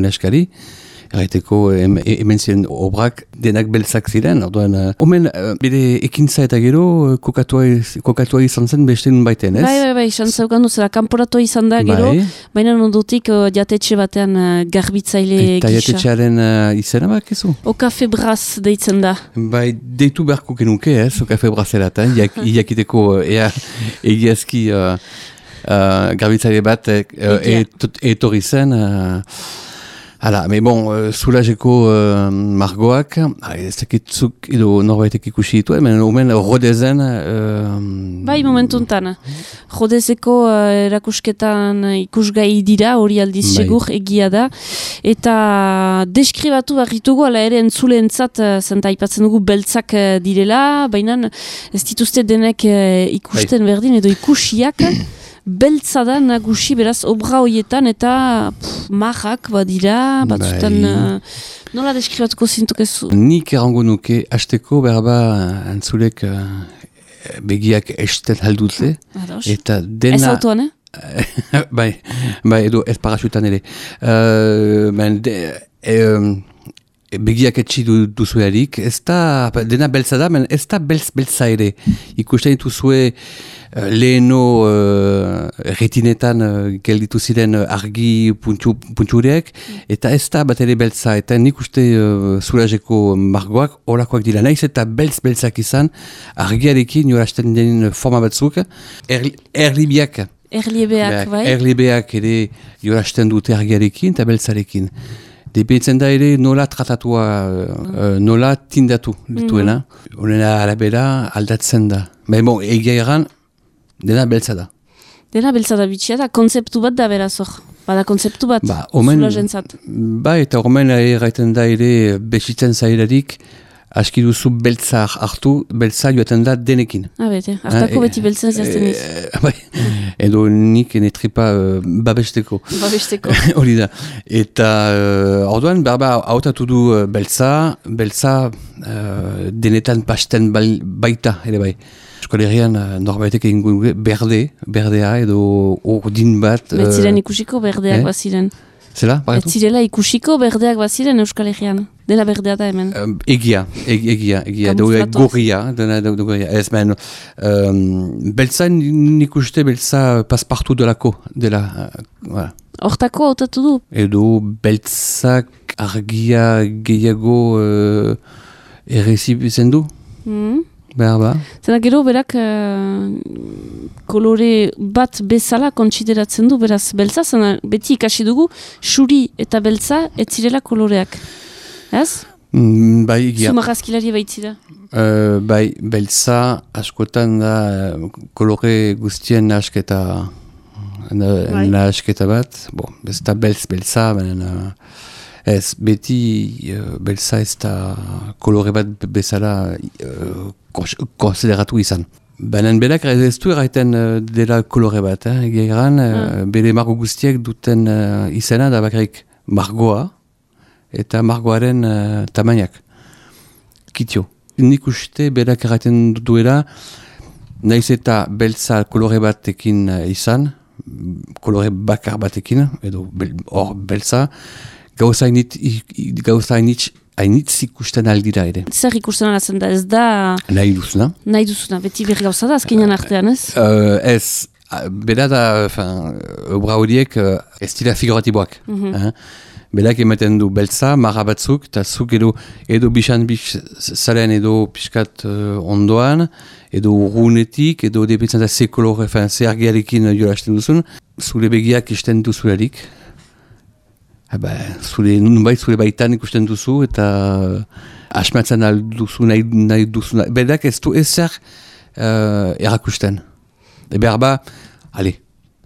Erraiteko hemen ziren obrak denak beltzak ziren, orduan, uh, omen, uh, ekintza eta gero kokatua, kokatua izan zen beste nun baiten, ez? Bai, bai, bai, izan zaukan duzera, kanporatu izan da gero, bai. baina nondotik uh, jatetxe batean uh, garbitzaile eta gisa. Eta jatetxearen uh, izena bak ezu? Okafe braz deitzen da. Bai, deitu beharko genuke, ez, okafe braz eratan, iakiteko ea egiazki uh, uh, garbitzaile bat uh, etorri zen, Hala, me bon, uh, zulazeko uh, margoak, ah, ez dakitzuk edo norbaitek ikusi ditu, hemen omen rodezen... Uh, bai, momentuntan. Rodezeko uh, erakusketan ikusgai dira, hori aldiz bai. segur egia da. Eta deskribatu barritugu, ala ere entzule entzat, uh, zenta ipatzen dugu beltzak uh, direla, baina ez dituzte denek uh, ikusten bai. berdin edo ikusiak. beltza da nagusi beraz obra hoietan eta marrak badira, batzutan bai. uh, nola deskribatuko zintuk ez? Nik erango nuke, hasteko berba antzulek uh, begiak esten haldutze. Eta dena... Ez autoan, eh? bai, bai, edo ez parasutan ere. Uh, ben, de, begiak etxi du, duzu erik, ez da, dena beltza da, men ez da beltz beltza ere. Ikusten dituzue uh, leheno uh, retinetan uh, gelditu ziren argi puntxureak, eta ez da bat ere beltza, eta nik uste uh, zulazeko margoak olakoak dira. Naiz eta beltz beltzak izan, argiarekin jorasten den forma batzuk, erlibiak. Erlibeak, bai? Erlibeak ere jorasten dute argiarekin eta beltzarekin. Depetzen da ere nola tratatua, uh, nola tindatu dituena. Mm -hmm. arabera aldatzen da. Baina bon, egia egan, dena beltza da. Dena beltza da bitxia da, konzeptu bat da beraz hor. Bada konzeptu bat, ba, omen, Ba, eta hormen erraiten da ere besitzen zailarik, aski duzu beltza hartu, beltza joaten da denekin. Ah, bete, hartako ah, beti e, beltza zazten iz. E, bai, edo nik enetripa uh, babesteko. Babesteko. Hori da. Eta, uh, orduan, berba, hautatu du uh, beltza, beltza uh, denetan pasten baita, ere bai. Euskal Herrian uh, norbaitek egin berde, berdea, edo ordin bat. Betziren ikusiko berdeak eh? baziren. Zela, Ez zirela ikusiko berdeak baziren Euskal Herrian. Dela berdea da hemen. Um, egia, egia, egia. Dugu gorria, dena gorria. Ez ben, um, beltza nik uste beltza paspartu delako. Dela, uh, Hortako hautatu du? Edo beltzak argia gehiago uh, errezibizen du. Mm Behar ba. Zena gero berak uh, kolore bat bezala kontsideratzen du, beraz beltza, zena beti ikasi dugu, xuri eta beltza ez zirela koloreak. Ez? Mm, bai, egia. Zumarazkilari baitzira. Uh, bai, beltza askotan da kolore guztien nasketa bai. nasketa bat. Bon, ez da beltz beltza, benen... Uh, Ez, beti uh, belza ez da kolore bat bezala uh, konsideratu izan. Baina berak ez du erraiten uh, dela kolore bat, eh? egeran, uh, bere margo guztiek duten uh, izena da bakarrik margoa eta margoaren uh, tamainak. Kitio. Nik uste berak erraiten duela, naiz eta belza kolore batekin uh, izan, kolore bakar batekin, edo hor bel, belza, gauza hainitz hainitz ikusten aldira ere. Zer ikusten alazen da, ez da... Nahi duzuna. Nahi duzuna, beti berri gauza da, azkenean artean, ez? Uh, ez, bera da, obra horiek uh, ez dira figuratiboak. Mm -hmm. eh? Berak ematen du beltza, marra batzuk, eta zuk edo, edo bixan bix zaren edo pixkat uh, ondoan, edo urgunetik, edo depentzen da ze kolore, ze argiarekin jolasten duzun, zure begiak isten duzularik, Eba, zure, nunbait zure baitan ikusten duzu eta asmatzen alduzu nahi, nahi duzu. Bedak ez du ezer uh, erakusten. E behar ba, ale,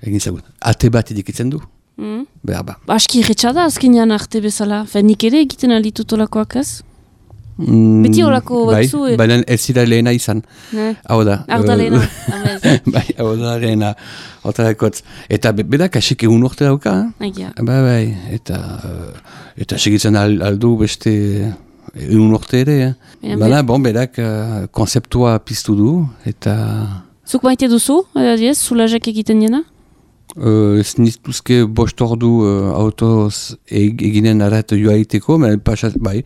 egin zagut, ate bat edikitzen du. Mm. Behar ba. Aski irretxada azkenean arte bezala. Fenik ere egiten alditut olakoak ez? Mm, Beti horako batzu... Bai, baina ez zira lehena izan. Hau da. Hau da lehena. bai, hau da lehena. Eta bedak asik egun urte dauka. Eh? Bai, bai. Eta, eta segitzen aldu beste egun urte ere. Eh? Baina, bon, bedak konzeptua piztu du. Eta... Zuk maite duzu, adiez, zulazek egiten jena? Uh, ez niztuzke bost ordu uh, autoz eginen arret joaiteko, pasaz, bai,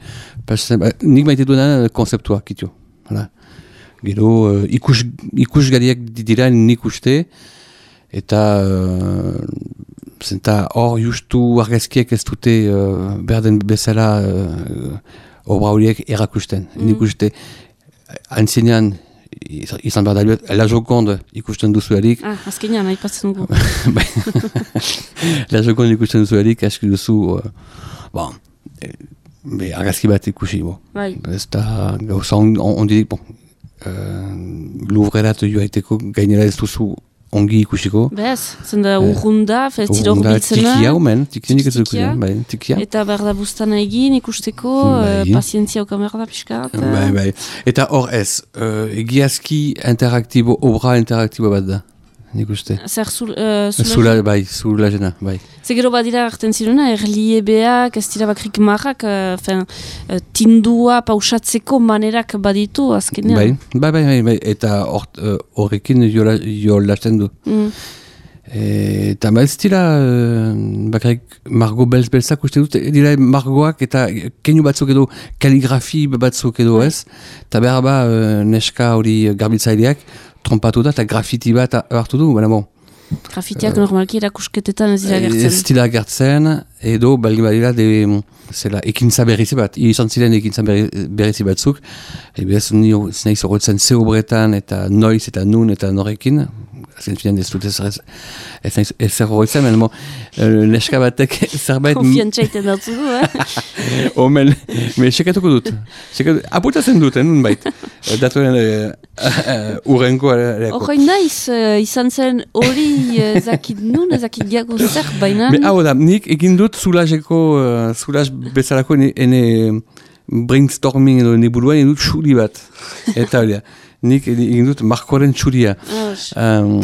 pasaz, bai, nik maite duena konzeptua kitu. Hala. Gero, uh, ikus, ikus gariak dira nik uste, eta uh, zenta hor justu argazkiek ez dute uh, berden bezala uh, obra horiek erakusten. Mm. Nik uste, antzenean, izan behar da, la jokonde ikusten duzu erik. Ah, azkenean, nahi patzen dugu. La jokonde ikusten duzu erik, eski duzu, uh, bon, e, be, agazki bat ikusi, bo. Bai. Ez da, gauza, on, on, on didik, bon, uh, luvrerat joaiteko gainera ez duzu ongi ikusiko. Bez, zenda uh, urrunda, festiro urbiltzena. Tikia omen, tikia nik ez bai, tikia. Eta berda bustana egin ikusteko, bai. uh, pazientzia oka merda piskat. Bai, bai. Eta hor ez, uh, egiazki interaktibo, obra interaktibo bat da nik uste. Zer zul, uh, zula? bai, zula jena, bai. Zer gero badira hartzen ziruna, erliebeak, ez dira bakrik marrak, uh, fin, uh, tindua pausatzeko manerak baditu azkenean. Bai, bai, bai, bai, bai. eta horrekin or, jolasten du. Mm. Eta ba ez dira, bakarik margo belz-belzak uste dut, dira margoak eta keinu batzuk edo kaligrafi batzuk edo ez, eta behar ba neska hori garbitzaileak, trompatu da eta grafiti bat hartu du, baina bon. Grafitiak uh, normalki erakusketetan ez dira gertzen. Ez dira gertzen, edo baldin badira de, zela, ekintza berrizi bat, izan ziren ekintza berrizi batzuk, ebez, nahi zorotzen ze obretan eta noiz eta nun eta norekin, azken ez dut ez ez ez horretzen, men mo, neska batek zerbait... Konfiantzaiten dut du, eh? Omen, me sekatuko dut. Aputazen dut, eh, nun bait. Datuen urrenko... Horroi naiz, izan zen hori zakit nun, zakit diago zer, baina... Hau da, nik egin dut zulazeko, zulaz bezalako ene brainstorming edo neburuan egin dut xuli bat. Eta hori nik egin dut markoaren txuria. Um,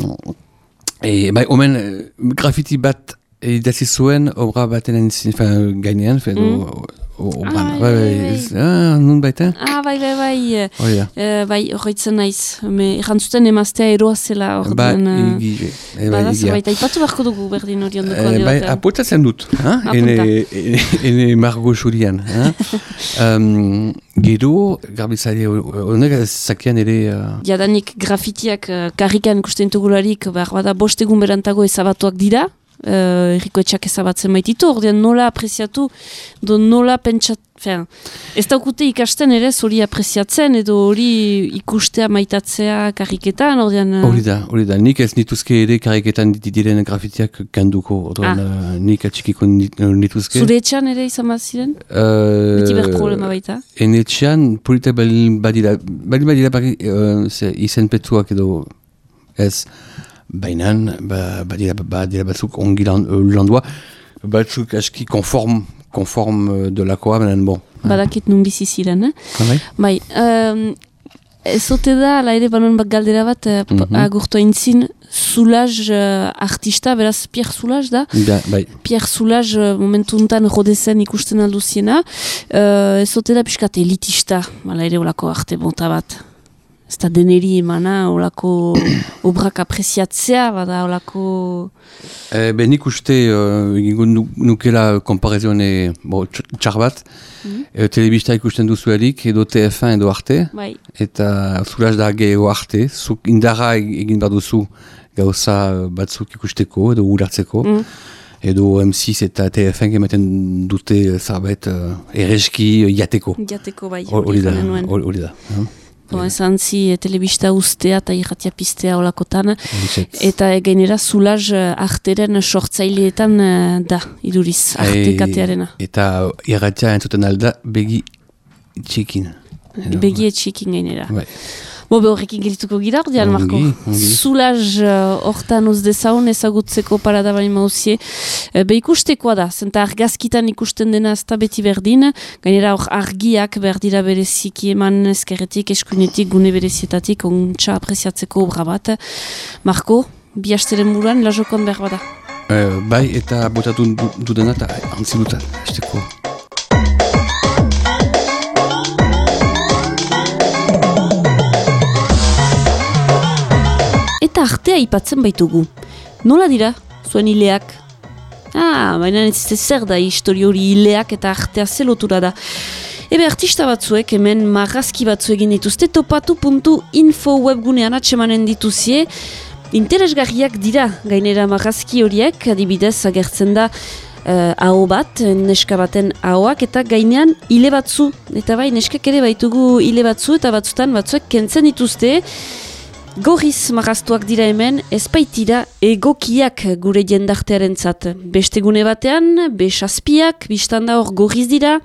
e, bai, omen, grafiti bat idatzi zuen, obra baten gainean, mm. Ah, bai, bai, ah, nun baita? Ah, bai, bai, bai. Oh, yeah. uh, bai, horretzen naiz. Me, erantzuten emaztea eroa zela. Ba, igi, e, bai, igia. Baita, ipatu beharko dugu berdin hori ondoko e, Bai, apotatzen dut, ha? ene, ene, ene margo xurian. um, gero, garbizaile, honek zakian ere... Uh... Jadanik grafitiak uh, karrikan ikusten tugularik, behar bada bostegun berantago ezabatuak dira, uh, erriko etxak ezabatzen maititu, ordean nola apreziatu, do nola pentsat, fean, ez daukute ikasten ere hori apreziatzen, edo hori ikustea maitatzea karriketan, ordean... Uh... Hori da, hori da, nik ez nituzke ere karriketan diren grafitiak kanduko, ordean ah. uh, nik atxikiko nituzke. Zure etxan ere izan bat ziren? Uh, Beti problema baita? En etxan, polita badira, badira, badira, badira uh, izen petzuak edo ez... Baina, ba, badira, badira batzuk ongi lan, landua, batzuk aski konform, konform de lakoa, benen bon. Badakit nun bizi ziren, eh? Bai? Bai, um, ez ote da, ala ere banon bat galdera bat, uh, Mhm. agurtu aintzin, Zulaj uh, artista, beraz Pierre Zulaj da? Ba, bai. Pierre Zulaj uh, momentu untan rodezen ikusten alduziena, uh, ez ote da piskat elitista, ala ere olako arte bonta bat. Ez da deneri emana, olako obrak apreziatzea, bada olako... E, be, nik uste uh, nu- nukela komparazione bo, tx- txar bat, e, telebista ikusten duzuelik, edo TF1 edo arte, Bai, eta zulaz da gehiago arte, zuk indarra e- egin baduzu gauza batzuk ikusteko edo ulertzeko, Mm. edo M6 eta TF1 ematen dute zarbait uh, erreski uh, jateko. jateko bai, Hor- Hori da, janen nuen. hori hori da. Bon, esan zi, eh, telebista ustea eta irratia piztea olakotan, eta eh, gainera zulaz eh, arteren sortzaileetan da, iduriz, arte Ai, katearena. Eta irratia entzuten alda begi txikin. Begi etxikin gainera. Bai. Bo, be horrekin gelituko gira, ordean, Marko. Zulaz uh, hortan uz dezaun ezagutzeko parada bali mauzie. Uh, be ikustekoa da, zenta argazkitan ikusten dena ez da beti berdin, gainera hor argiak berdira bereziki eman eskerretik, eskuinetik, gune berezietatik, ontsa apreziatzeko obra bat. Marko, bi hasteren buruan, lajokon behar bada. Eh, bai, eta botatu du- dudana eta antzi dutan, esteko. Eta artea aipatzen baitugu. Nola dira, zuen hileak? Ah, baina ez zer da histori hori hileak eta artea zelotura da. Ebe artista batzuek hemen marrazki batzu egin dituzte topatu.info webgunean atsemanen dituzie. Interesgarriak dira gainera marrazki horiek, adibidez agertzen da uh, aho bat, neska baten ahoak eta gainean hile batzu. Eta bai, neskak ere baitugu hile batzu eta batzutan batzuek kentzen dituzte. Gorriz marraztuak dira hemen, ez baitira egokiak gure jendartearen zat. Beste gune batean, besazpiak, biztanda hor gorriz dira,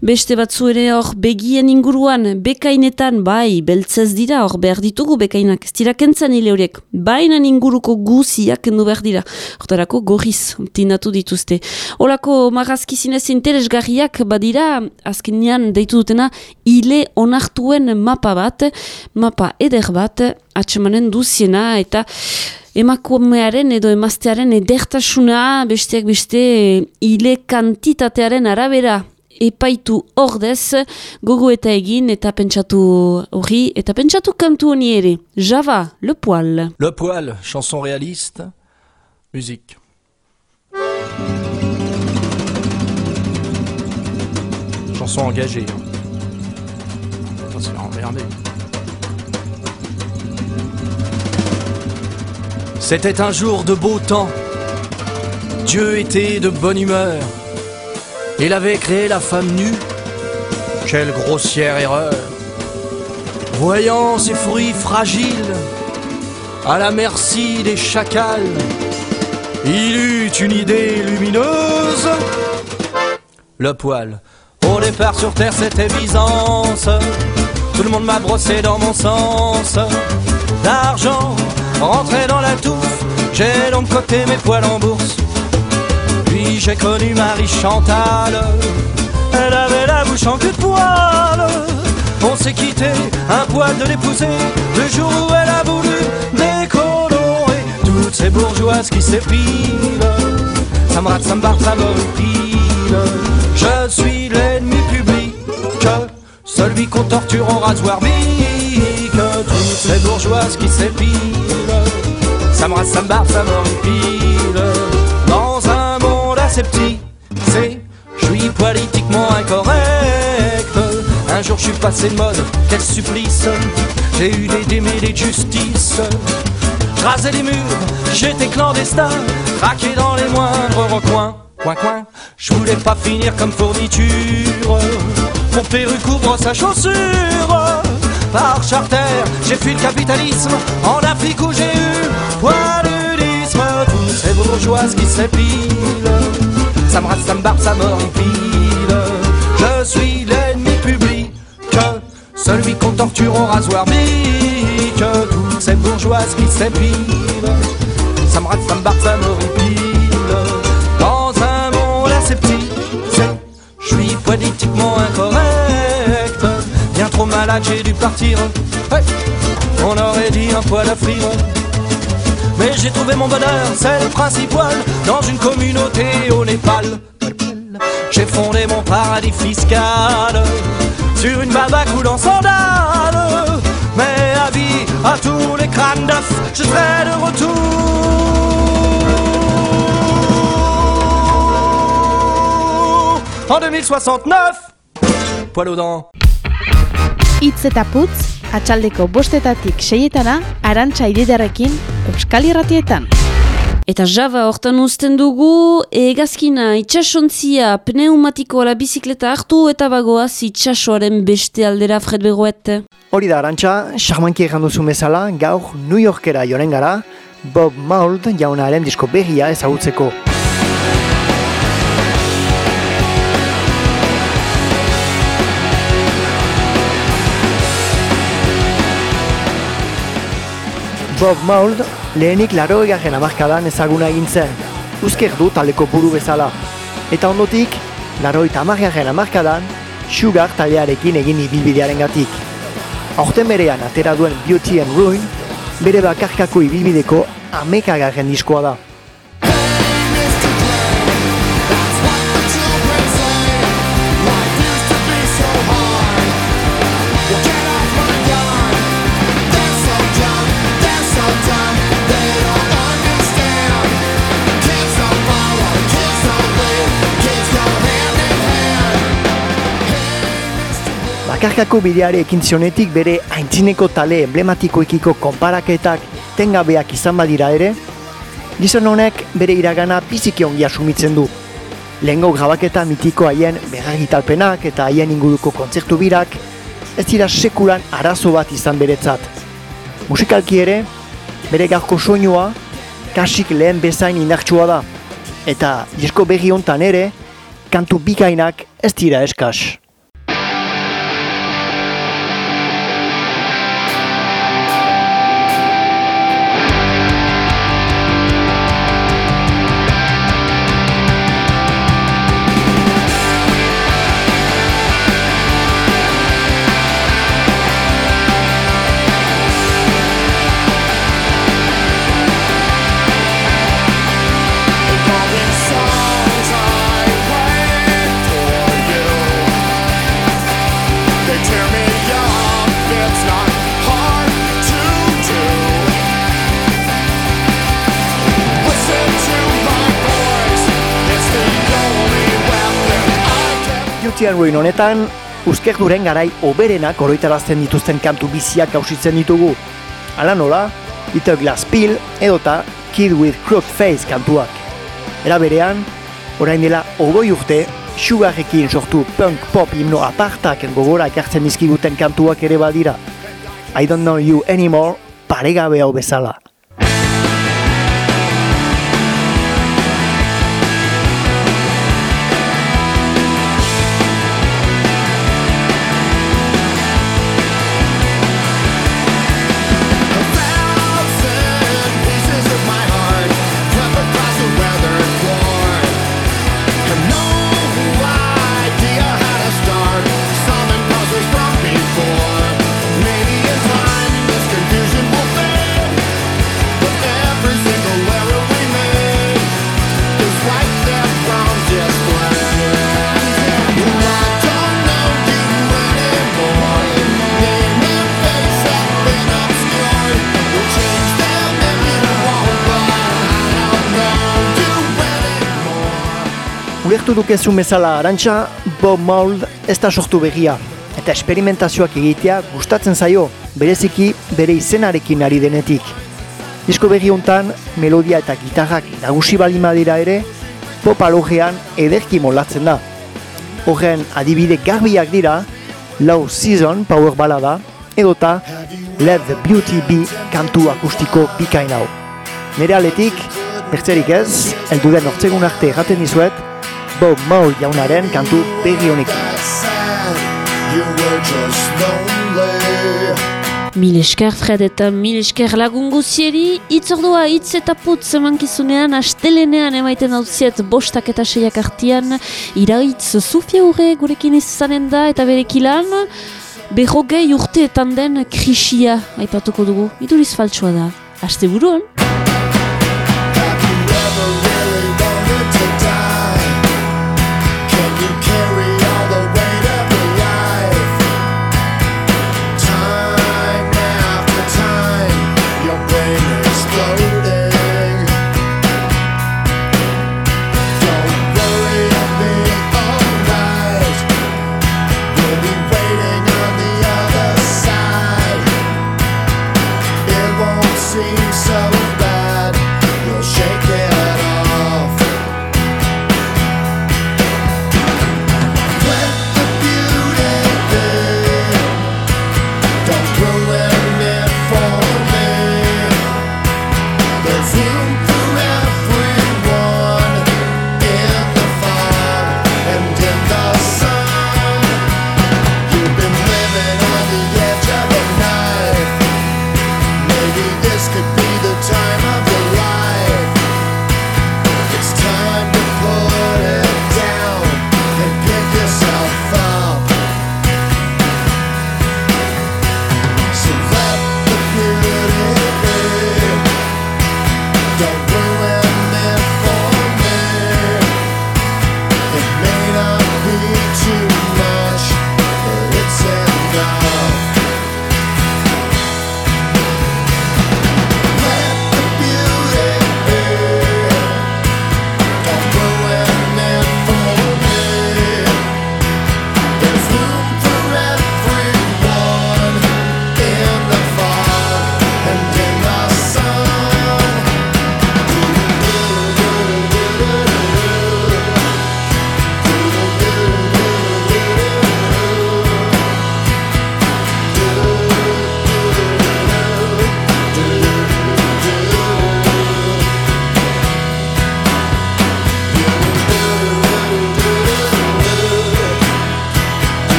beste batzu ere hor begien inguruan, bekainetan, bai, beltzez dira, hor behar ditugu bekainak, ez dira kentzen hile horiek, bainan inguruko guziak kendu behar dira. Hortarako gorriz, tindatu dituzte. Olako marrazki zinez interesgarriak badira, azkenean deitu dutena, hile onartuen mapa bat, mapa eder bat, atsemanen duziena eta emakumearen edo emaztearen edertasuna besteak beste hile kantitatearen arabera epaitu ordez gogo eta egin eta pentsatu hori eta pentsatu kantu honi Java, le poil Le poil, chanson réaliste, musique. Chanson engagée. Hein. C'était un jour de beau temps. Dieu était de bonne humeur. Il avait créé la femme nue. Quelle grossière erreur. Voyant ses fruits fragiles, à la merci des chacals. Il eut une idée lumineuse. Le poil. Au départ sur terre c'était Byzance. Tout le monde m'a brossé dans mon sens. L'argent rentrait dans la touffe. J'ai donc coté mes poils en bourse. Puis j'ai connu Marie Chantal. Elle avait la bouche en queue de poil. On s'est quitté, un poil de l'épouser, le jour où elle a voulu décolorer toutes ces bourgeoises qui s'épilent. Ça me rate, ça me barre, ça. Je suis l'ennemi public, celui qu'on torture en rasoir. Toutes ces bourgeoises qui s'épilent. Ça me rate, ça me barre, ça m'horripile. Dans un monde assez petit, c'est je suis politiquement incorrect. Un jour je suis passé de mode, quel supplice. J'ai eu des démêlés de justice. Rasé les murs, j'étais clandestin, craqué dans les moindres recoins. Coin coin, je voulais pas finir comme fourniture. Mon perruque couvre sa chaussure. Par charter, j'ai fui le capitalisme en Afrique où j'ai eu paludisme. Toutes ces bourgeoises qui s'épilent. Ça me rate, ça me barbe, ça m'horripile. Je suis l'ennemi public, celui qu'on torture au rasoir bique. Toutes ces bourgeoises qui s'épilent. Ça me rate, ça me barbe, ça m'horripile. J'ai dû partir. On aurait dit un poil à frire. Mais j'ai trouvé mon bonheur, c'est le principal, dans une communauté au Népal. J'ai fondé mon paradis fiscal sur une baba coulant sandales. Mais avis à tous les crânes d'œufs, je serai de retour en 2069. Poil aux dents. Itz eta putz, atxaldeko bostetatik seietana, arantxa ididarekin, Euskal Irratietan. Eta java hortan uzten dugu, egazkina itxasontzia pneumatiko ala bizikleta hartu eta bagoaz itxasoaren beste aldera Fred Begoet. Hori da, arantxa, xarmanki egan duzu bezala, gaur New Yorkera joren gara, Bob Mould jaunaren disko berria ezagutzeko. Bob Mould lehenik laro egarren amarkadan ezaguna egin zen, uzker du taleko buru bezala. Eta ondotik, laro eta amargarren amarkadan, Sugar taldearekin egin ibilbidearen gatik. Aurten berean atera duen Beauty and Ruin, bere bakarkako ibilbideko amekagarren diskoa da. Bakarkako bideare ekin zionetik bere aintzineko tale emblematikoekiko konparaketak tengabeak izan badira ere, gizon honek bere iragana biziki ongi asumitzen du. Lehengo grabaketa mitiko haien berragitalpenak eta haien inguruko kontzertu birak, ez dira sekulan arazo bat izan beretzat. Musikalki ere, bere garko soinua, kasik lehen bezain indartsua da. Eta disko berri hontan ere, kantu bikainak ez dira eskas. And Ruin honetan, uzker duren garai oberenak oroitarazten dituzten kantu biziak hausitzen ditugu. Hala nola, Little Glass Pill edota Kid with Crooked Face kantuak. Era berean, orain dela ogoi urte, Sugarrekin sortu punk pop himno apartak gogora ekartzen dizkiguten kantuak ere badira. I don't know you anymore, paregabe hau bezala. Ulertu dukezun bezala arantxa, Bob Mould ez da sortu begia. Eta esperimentazioak egitea gustatzen zaio, bereziki bere izenarekin ari denetik. Disko berri hontan, melodia eta gitarrak nagusi baldin badira ere, pop alogean ederki molatzen da. Horren adibide garbiak dira, Low Season Power Balada, edota Let the Beauty Be kantu akustiko bikain hau. Nere aletik, bertzerik ez, elduden hortzegun arte erraten dizuet, Bob Mould jaunaren kantu berri honekin. Mil esker Fred eta mil esker lagun guzieri, itzordua hitz eta putz emankizunean, astelenean emaiten dauziet bostak eta seiak artian, iraitz zufia hurre gurekin izanen da eta berekilan, Berrogei urteetan den krisia aipatuko dugu. Iduriz faltsua da. Aste buruan?